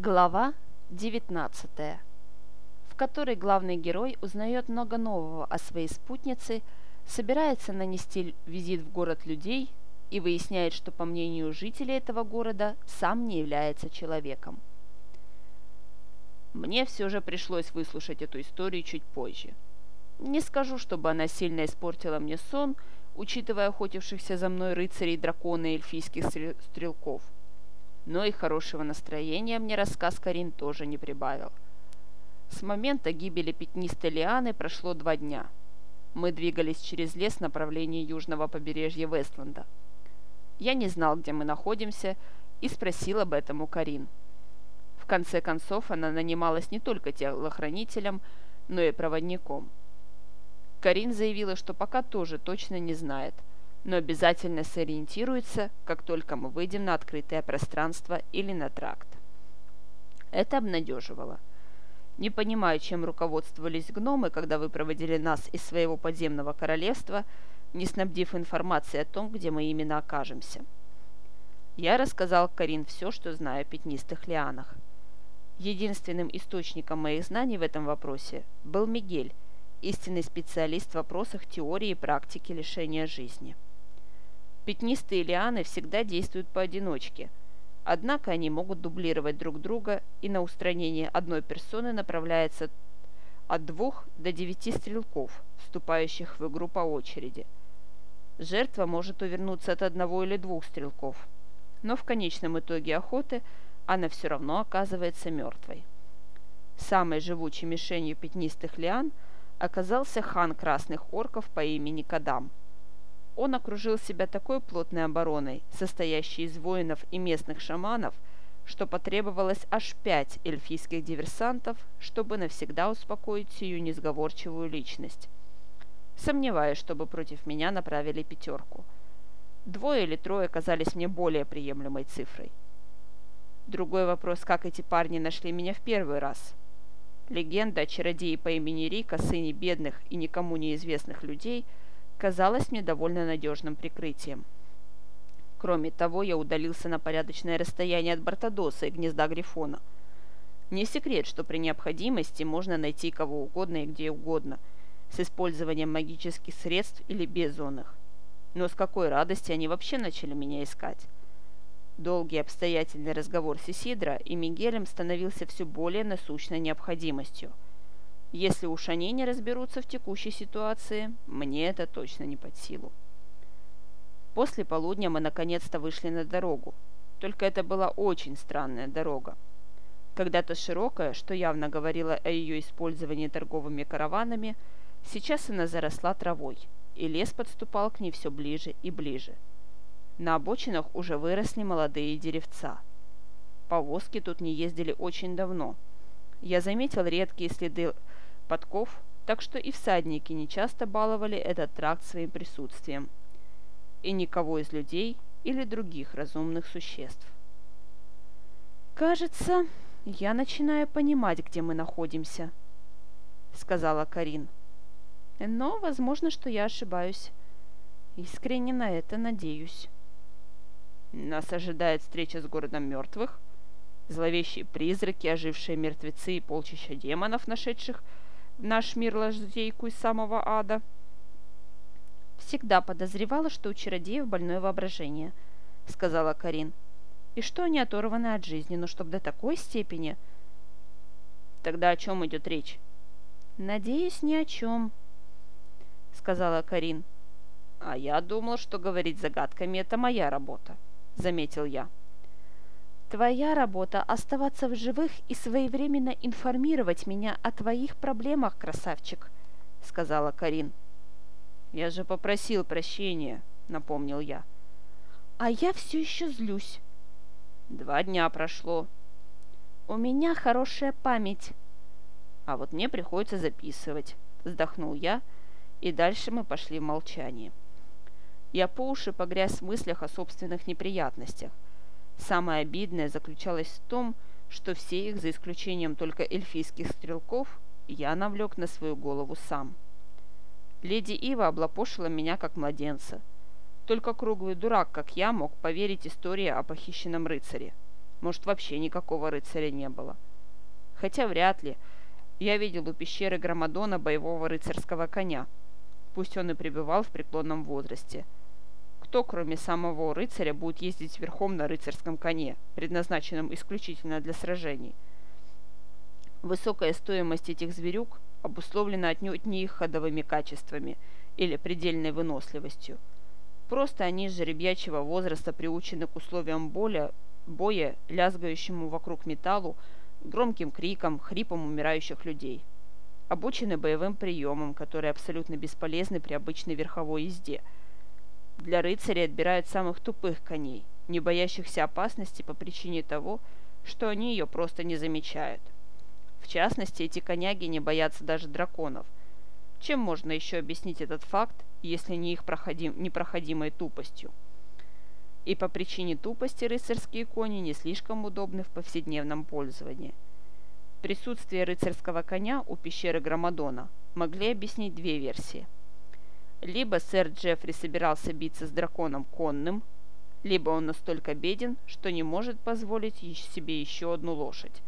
Глава 19, в которой главный герой узнает много нового о своей спутнице, собирается нанести визит в город людей и выясняет, что, по мнению жителей этого города, сам не является человеком. Мне все же пришлось выслушать эту историю чуть позже. Не скажу, чтобы она сильно испортила мне сон, учитывая охотившихся за мной рыцарей, дракона и эльфийских стрелков – но и хорошего настроения мне рассказ Карин тоже не прибавил. С момента гибели пятнистой лианы прошло два дня. Мы двигались через лес в направлении южного побережья Вестланда. Я не знал, где мы находимся, и спросил об этом у Карин. В конце концов, она нанималась не только телохранителем, но и проводником. Карин заявила, что пока тоже точно не знает – но обязательно сориентируется, как только мы выйдем на открытое пространство или на тракт. Это обнадеживало. Не понимаю, чем руководствовались гномы, когда вы проводили нас из своего подземного королевства, не снабдив информацией о том, где мы именно окажемся. Я рассказал Карин все, что знаю о пятнистых лианах. Единственным источником моих знаний в этом вопросе был Мигель, истинный специалист в вопросах теории и практики лишения жизни. Пятнистые лианы всегда действуют поодиночке, однако они могут дублировать друг друга, и на устранение одной персоны направляется от двух до девяти стрелков, вступающих в игру по очереди. Жертва может увернуться от одного или двух стрелков, но в конечном итоге охоты она все равно оказывается мертвой. Самой живучей мишенью пятнистых лиан оказался хан красных орков по имени Кадам – он окружил себя такой плотной обороной, состоящей из воинов и местных шаманов, что потребовалось аж пять эльфийских диверсантов, чтобы навсегда успокоить сию несговорчивую личность. Сомневаюсь, чтобы против меня направили пятерку. Двое или трое казались мне более приемлемой цифрой. Другой вопрос, как эти парни нашли меня в первый раз. Легенда о чародее по имени Рика, сыне бедных и никому неизвестных людей – казалось мне довольно надежным прикрытием. Кроме того, я удалился на порядочное расстояние от Бартадоса и гнезда Грифона. Не секрет, что при необходимости можно найти кого угодно и где угодно, с использованием магических средств или без их. Но с какой радости они вообще начали меня искать? Долгий обстоятельный разговор с Исидро и Мигелем становился все более насущной необходимостью – если уж они не разберутся в текущей ситуации, мне это точно не под силу. После полудня мы наконец-то вышли на дорогу. Только это была очень странная дорога. Когда-то широкая, что явно говорило о ее использовании торговыми караванами, сейчас она заросла травой, и лес подступал к ней все ближе и ближе. На обочинах уже выросли молодые деревца. Повозки тут не ездили очень давно. Я заметил редкие следы подков, так что и всадники нечасто баловали этот тракт своим присутствием. И никого из людей или других разумных существ. «Кажется, я начинаю понимать, где мы находимся», — сказала Карин. «Но, возможно, что я ошибаюсь. Искренне на это надеюсь». «Нас ожидает встреча с городом мертвых», зловещие призраки, ожившие мертвецы и полчища демонов, нашедших наш мир лазейку из самого ада. Всегда подозревала, что у чародеев больное воображение, сказала Карин. И что они оторваны от жизни, но чтоб до такой степени... Тогда о чем идет речь? Надеюсь, ни о чем, сказала Карин. А я думал, что говорить загадками – это моя работа, заметил я. Твоя работа – оставаться в живых и своевременно информировать меня о твоих проблемах, красавчик», – сказала Карин. «Я же попросил прощения», – напомнил я. «А я все еще злюсь». «Два дня прошло». «У меня хорошая память». «А вот мне приходится записывать», – вздохнул я, и дальше мы пошли в молчание. Я по уши погряз в мыслях о собственных неприятностях – Самое обидное заключалось в том, что все их, за исключением только эльфийских стрелков, я навлек на свою голову сам. Леди Ива облапошила меня как младенца. Только круглый дурак, как я, мог поверить истории о похищенном рыцаре. Может, вообще никакого рыцаря не было. Хотя вряд ли. Я видел у пещеры Громадона боевого рыцарского коня. Пусть он и пребывал в преклонном возрасте. Кто, кроме самого рыцаря, будет ездить верхом на рыцарском коне, предназначенном исключительно для сражений? Высокая стоимость этих зверюк обусловлена отнюдь не их ходовыми качествами или предельной выносливостью. Просто они с жеребьячьего возраста приучены к условиям боля, боя, лязгающему вокруг металлу, громким крикам, хрипам умирающих людей. Обучены боевым приемам, которые абсолютно бесполезны при обычной верховой езде. Для рыцарей отбирают самых тупых коней, не боящихся опасности по причине того, что они ее просто не замечают. В частности, эти коняги не боятся даже драконов. Чем можно еще объяснить этот факт, если не их проходим, непроходимой тупостью? и по причине тупости рыцарские кони не слишком удобны в повседневном пользовании. Присутствие рыцарского коня у пещеры Громадона могли объяснить две версии. Либо сэр Джеффри собирался биться с драконом конным, либо он настолько беден, что не может позволить себе еще одну лошадь.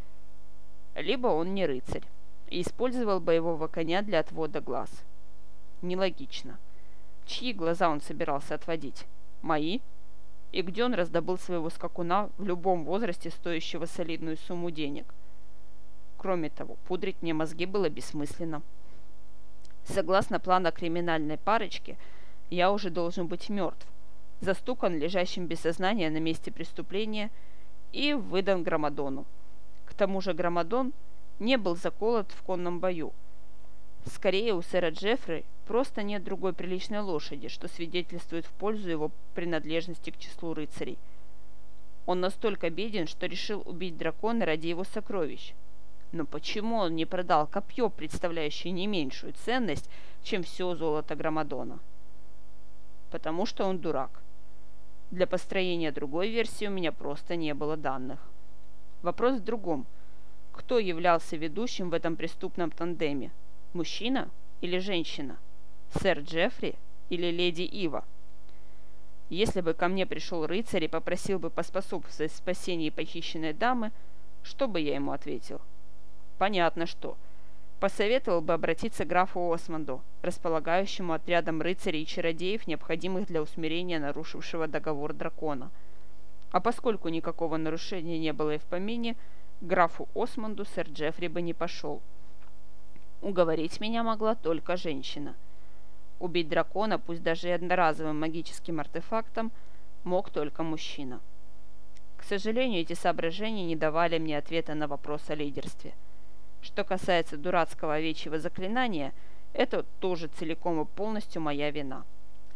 Либо он не рыцарь и использовал боевого коня для отвода глаз. Нелогично. Чьи глаза он собирался отводить? Мои? и где он раздобыл своего скакуна в любом возрасте, стоящего солидную сумму денег. Кроме того, пудрить мне мозги было бессмысленно. Согласно плану криминальной парочки, я уже должен быть мертв, застукан лежащим без сознания на месте преступления и выдан Громадону. К тому же Громадон не был заколот в конном бою. Скорее, у сэра Джеффри Просто нет другой приличной лошади, что свидетельствует в пользу его принадлежности к числу рыцарей. Он настолько беден, что решил убить дракона ради его сокровищ. Но почему он не продал копье, представляющее не меньшую ценность, чем все золото Громадона? Потому что он дурак. Для построения другой версии у меня просто не было данных. Вопрос в другом. Кто являлся ведущим в этом преступном тандеме? Мужчина или женщина? сэр Джеффри или леди Ива. Если бы ко мне пришел рыцарь и попросил бы поспособствовать спасению похищенной дамы, что бы я ему ответил? Понятно что. Посоветовал бы обратиться к графу Осмонду, располагающему отрядом рыцарей и чародеев, необходимых для усмирения нарушившего договор дракона. А поскольку никакого нарушения не было и в помине, к графу Осмонду сэр Джеффри бы не пошел. Уговорить меня могла только женщина – Убить дракона, пусть даже и одноразовым магическим артефактом, мог только мужчина. К сожалению, эти соображения не давали мне ответа на вопрос о лидерстве. Что касается дурацкого овечьего заклинания, это тоже целиком и полностью моя вина.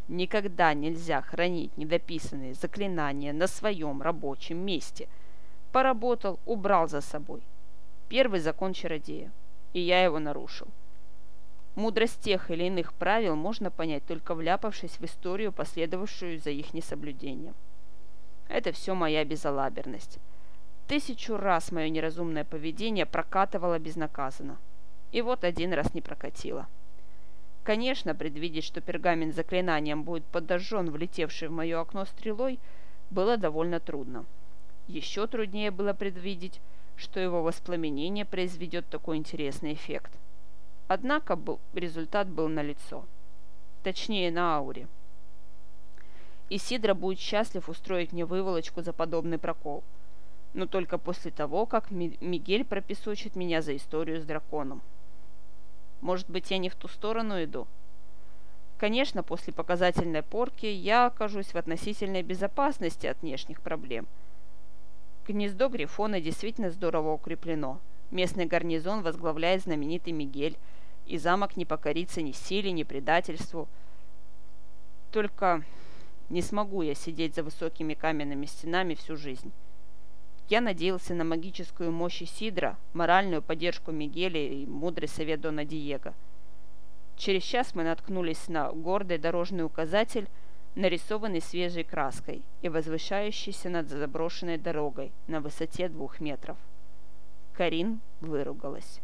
Никогда нельзя хранить недописанные заклинания на своем рабочем месте. Поработал, убрал за собой. Первый закон чародея. И я его нарушил. Мудрость тех или иных правил можно понять, только вляпавшись в историю, последовавшую за их несоблюдением. Это все моя безалаберность. Тысячу раз мое неразумное поведение прокатывало безнаказанно. И вот один раз не прокатило. Конечно, предвидеть, что пергамент заклинанием будет подожжен влетевший в мое окно стрелой, было довольно трудно. Еще труднее было предвидеть, что его воспламенение произведет такой интересный эффект. Однако был, результат был налицо. Точнее, на ауре. Исидра будет счастлив устроить мне выволочку за подобный прокол. Но только после того, как Мигель пропесочит меня за историю с драконом. Может быть, я не в ту сторону иду? Конечно, после показательной порки я окажусь в относительной безопасности от внешних проблем. Гнездо Грифона действительно здорово укреплено. Местный гарнизон возглавляет знаменитый Мигель – и замок не покорится ни силе, ни предательству. Только не смогу я сидеть за высокими каменными стенами всю жизнь. Я надеялся на магическую мощь Сидра, моральную поддержку Мигеля и мудрый совет Дона Диего. Через час мы наткнулись на гордый дорожный указатель, нарисованный свежей краской и возвышающийся над заброшенной дорогой на высоте двух метров. Карин выругалась.